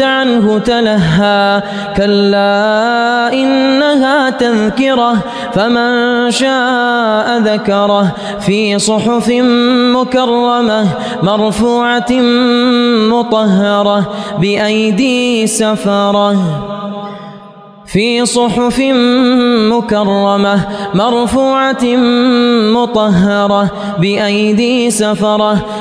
عنه تلهى. كلا إنها تذكرة فمن شاء ذكره. في صحف مكرمة مرفوعة مطهرة بأيدي سفرة. في صحف مكرمة مرفوعة مطهرة بأيدي سفرة.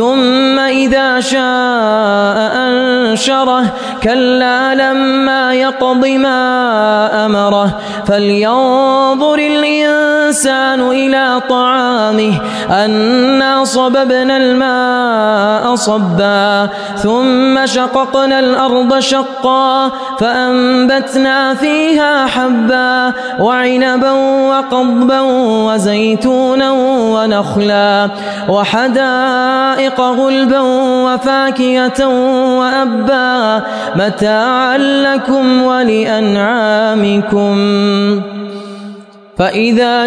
ثم إذا شاء أنشره كلا لما يقض ما أمره. فلينظر الإنسان إلى طعامه أنا صببنا الماء صبا ثم شققنا الأرض شقا فأنبتنا فيها حبا وعنبا وقضبا وزيتونا ونخلا وحدائق غلبا وفاكهة وأبا متاعا لكم ولأنعامكم. فإذا